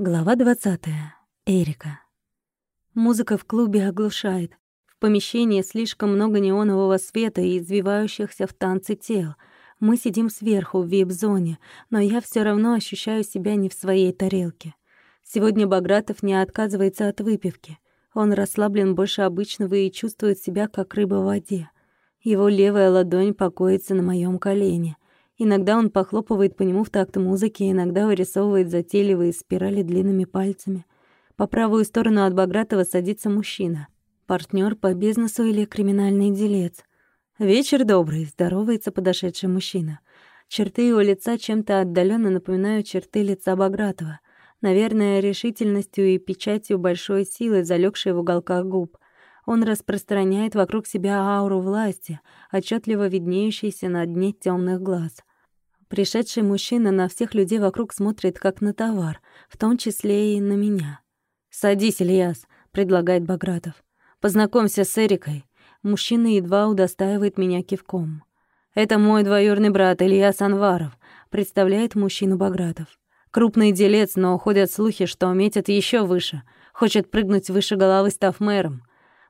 Глава 20. Эрика. Музыка в клубе оглушает. В помещении слишком много неонового света и извивающихся в танце тел. Мы сидим сверху в вип-зоне, но я все равно ощущаю себя не в своей тарелке. Сегодня Багратов не отказывается от выпивки. Он расслаблен больше обычного и чувствует себя как рыба в воде. Его левая ладонь покоится на моем колене — Иногда он похлопывает по нему в такт музыки, иногда вырисовывает затейливые спирали длинными пальцами. По правую сторону от Багратова садится мужчина. партнер по бизнесу или криминальный делец. «Вечер добрый», — здоровается подошедший мужчина. Черты его лица чем-то отдаленно напоминают черты лица Багратова. Наверное, решительностью и печатью большой силы, залегшей в уголках губ. Он распространяет вокруг себя ауру власти, отчетливо виднеющейся на дне темных глаз. Пришедший мужчина на всех людей вокруг смотрит как на товар, в том числе и на меня. «Садись, Ильяс», — предлагает Багратов. «Познакомься с Эрикой». Мужчина едва удостаивает меня кивком. «Это мой двоюродный брат Ильяс Анваров», — представляет мужчину Багратов. Крупный делец, но ходят слухи, что метит еще выше. Хочет прыгнуть выше головы, став мэром.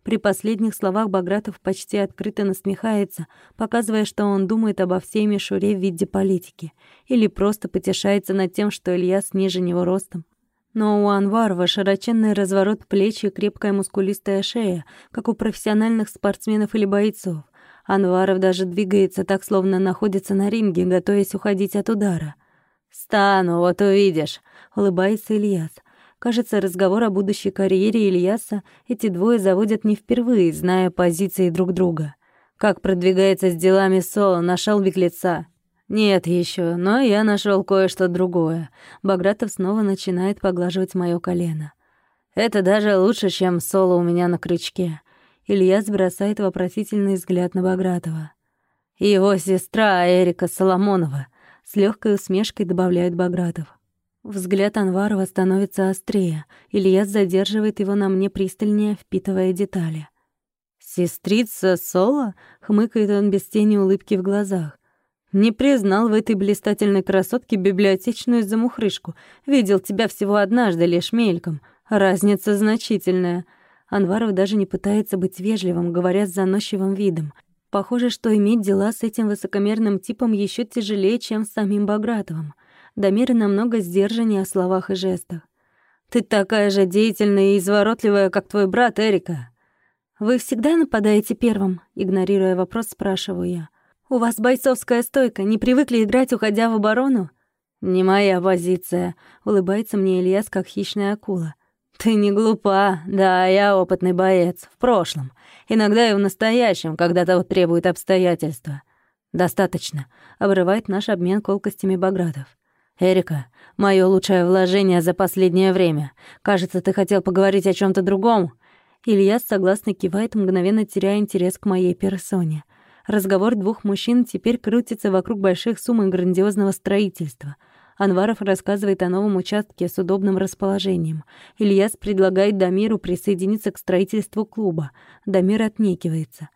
При последних словах Багратов почти открыто насмехается, показывая, что он думает обо всей мишуре в виде политики, или просто потешается над тем, что Ильяс ниже него ростом. Но у Анварова широченный разворот плеч и крепкая мускулистая шея, как у профессиональных спортсменов или бойцов. Анваров даже двигается так, словно находится на ринге, готовясь уходить от удара. «Стану, вот увидишь», — улыбается Ильяс. Кажется, разговор о будущей карьере Ильяса эти двое заводят не впервые, зная позиции друг друга. Как продвигается с делами Соло, нашел беглеца. Нет еще, но я нашел кое-что другое. Багратов снова начинает поглаживать мое колено. Это даже лучше, чем Соло у меня на крючке. Ильяс бросает вопросительный взгляд на Багратова. Его сестра Эрика Соломонова с легкой усмешкой добавляет Багратов. Взгляд Анварова становится острее. Ильяс задерживает его на мне пристальнее, впитывая детали. «Сестрица Соло?» — хмыкает он без тени улыбки в глазах. «Не признал в этой блистательной красотке библиотечную замухрышку. Видел тебя всего однажды, лишь мельком. Разница значительная». Анваров даже не пытается быть вежливым, говоря с заносчивым видом. Похоже, что иметь дела с этим высокомерным типом еще тяжелее, чем с самим Багратовым. Дамир намного сдержаннее в словах и жестах. «Ты такая же деятельная и изворотливая, как твой брат Эрика». «Вы всегда нападаете первым?» — игнорируя вопрос, спрашиваю я. «У вас бойцовская стойка, не привыкли играть, уходя в оборону?» «Не моя позиция», — улыбается мне Ильяс, как хищная акула. «Ты не глупа. Да, я опытный боец. В прошлом. Иногда и в настоящем, когда того требуют обстоятельства». «Достаточно», — обрывает наш обмен колкостями Багратов. «Эрика, мое лучшее вложение за последнее время. Кажется, ты хотел поговорить о чем то другом». Илья согласно кивает, мгновенно теряя интерес к моей персоне. Разговор двух мужчин теперь крутится вокруг больших сумм и грандиозного строительства. Анваров рассказывает о новом участке с удобным расположением. Ильяс предлагает Дамиру присоединиться к строительству клуба. Дамир отнекивается.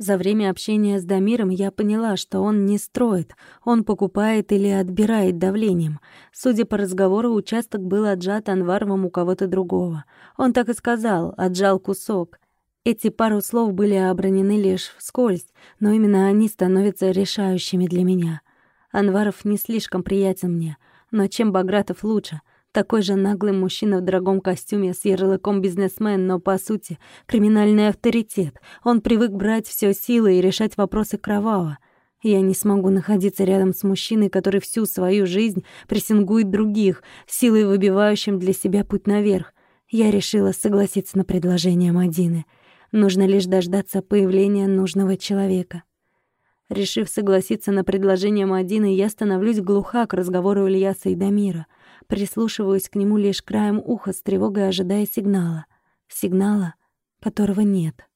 За время общения с Дамиром я поняла, что он не строит, он покупает или отбирает давлением. Судя по разговору, участок был отжат Анваровым у кого-то другого. Он так и сказал, отжал кусок. Эти пару слов были обронены лишь вскользь, но именно они становятся решающими для меня. Анваров не слишком приятен мне, но чем Багратов лучше? Такой же наглый мужчина в дорогом костюме с ярлыком бизнесмен, но, по сути, криминальный авторитет. Он привык брать все силы и решать вопросы кроваво. Я не смогу находиться рядом с мужчиной, который всю свою жизнь прессингует других, силой выбивающим для себя путь наверх. Я решила согласиться на предложение Мадины. Нужно лишь дождаться появления нужного человека. Решив согласиться на предложение Мадины, я становлюсь глуха к разговору Ильяса и Дамира — Прислушиваюсь к нему лишь краем уха с тревогой, ожидая сигнала. Сигнала, которого нет.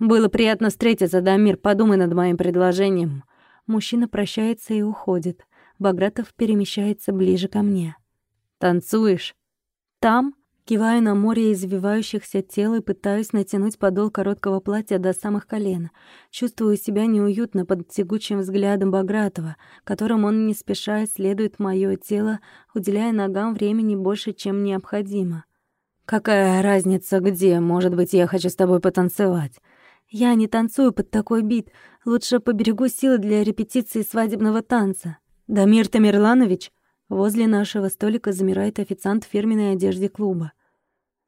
«Было приятно встретиться, Дамир. Подумай над моим предложением». Мужчина прощается и уходит. Багратов перемещается ближе ко мне. «Танцуешь?» «Там?» Киваю на море извивающихся тел и пытаюсь натянуть подол короткого платья до самых колен. Чувствую себя неуютно под тягучим взглядом Багратова, которым он не спеша исследует моё тело, уделяя ногам времени больше, чем необходимо. «Какая разница где? Может быть, я хочу с тобой потанцевать?» «Я не танцую под такой бит. Лучше поберегу силы для репетиции свадебного танца». «Дамир Тамерланович?» Возле нашего столика замирает официант в фирменной одежде клуба.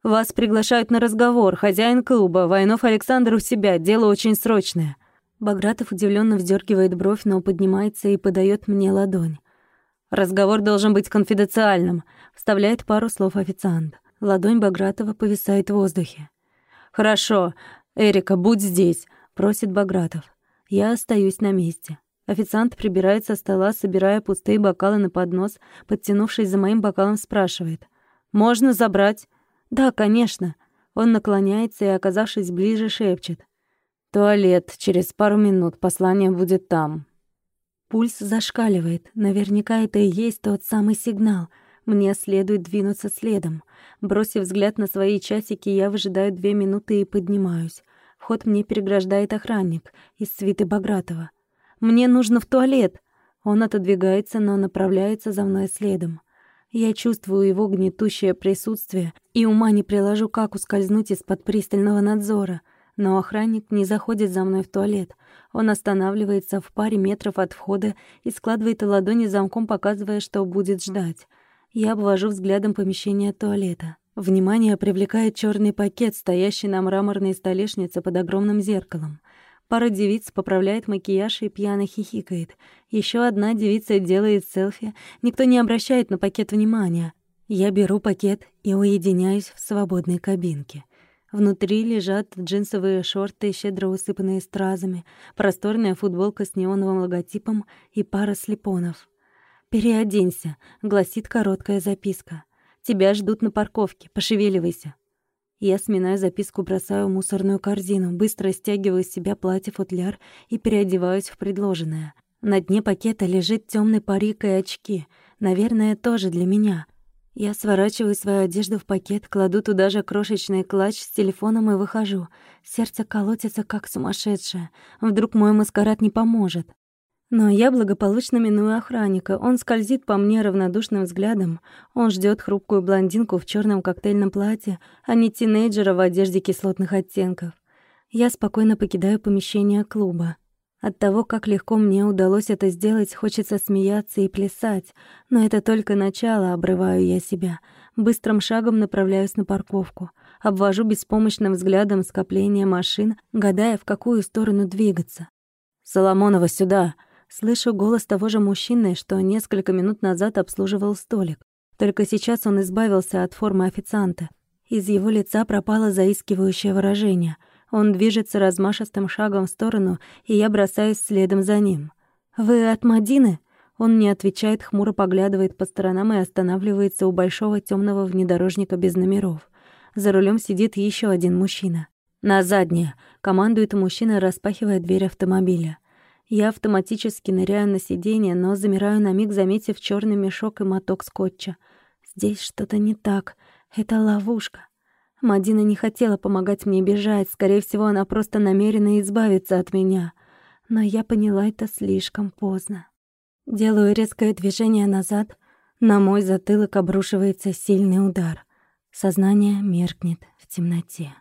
«Вас приглашают на разговор. Хозяин клуба. Войнов Александр у себя. Дело очень срочное». Багратов удивленно вздергивает бровь, но поднимается и подает мне ладонь. «Разговор должен быть конфиденциальным», — вставляет пару слов официант. Ладонь Багратова повисает в воздухе. «Хорошо. Эрика, будь здесь», — просит Багратов. Я остаюсь на месте. Официант прибирает со стола, собирая пустые бокалы на поднос, подтянувшись за моим бокалом, спрашивает. «Можно забрать?» «Да, конечно». Он наклоняется и, оказавшись ближе, шепчет. «Туалет. Через пару минут. Послание будет там». Пульс зашкаливает. Наверняка это и есть тот самый сигнал. Мне следует двинуться следом. Бросив взгляд на свои часики, я выжидаю две минуты и поднимаюсь. Вход мне переграждает охранник из свиты Багратова. Мне нужно в туалет!» Он отодвигается, но направляется за мной следом. Я чувствую его гнетущее присутствие и ума не приложу, как ускользнуть из-под пристального надзора. Но охранник не заходит за мной в туалет. Он останавливается в паре метров от входа и складывает ладони замком, показывая, что будет ждать. Я обвожу взглядом помещение туалета. Внимание привлекает черный пакет, стоящий на мраморной столешнице под огромным зеркалом. Пара девиц поправляет макияж и пьяно хихикает. Еще одна девица делает селфи. Никто не обращает на пакет внимания. Я беру пакет и уединяюсь в свободной кабинке. Внутри лежат джинсовые шорты, щедро усыпанные стразами, просторная футболка с неоновым логотипом и пара слепонов. «Переоденься», — гласит короткая записка. «Тебя ждут на парковке, пошевеливайся». Я сминаю записку, бросаю в мусорную корзину, быстро стягиваю с себя платье-футляр и переодеваюсь в предложенное. На дне пакета лежит темный парик и очки. Наверное, тоже для меня. Я сворачиваю свою одежду в пакет, кладу туда же крошечный клатч с телефоном и выхожу. Сердце колотится, как сумасшедшее. Вдруг мой маскарад не поможет. Но я благополучно миную охранника. Он скользит по мне равнодушным взглядом. Он ждет хрупкую блондинку в черном коктейльном платье, а не тинейджера в одежде кислотных оттенков. Я спокойно покидаю помещение клуба. От того, как легко мне удалось это сделать, хочется смеяться и плясать. Но это только начало, обрываю я себя. Быстрым шагом направляюсь на парковку. Обвожу беспомощным взглядом скопление машин, гадая, в какую сторону двигаться. «Соломонова, сюда!» Слышу голос того же мужчины, что несколько минут назад обслуживал столик. Только сейчас он избавился от формы официанта. Из его лица пропало заискивающее выражение. Он движется размашистым шагом в сторону, и я бросаюсь следом за ним. «Вы от Мадины?» Он не отвечает, хмуро поглядывает по сторонам и останавливается у большого темного внедорожника без номеров. За рулем сидит еще один мужчина. «На заднее!» — командует мужчина, распахивая дверь автомобиля. Я автоматически ныряю на сиденье, но замираю на миг, заметив черный мешок и моток скотча. Здесь что-то не так. Это ловушка. Мадина не хотела помогать мне бежать. Скорее всего, она просто намерена избавиться от меня. Но я поняла это слишком поздно. Делаю резкое движение назад. На мой затылок обрушивается сильный удар. Сознание меркнет в темноте.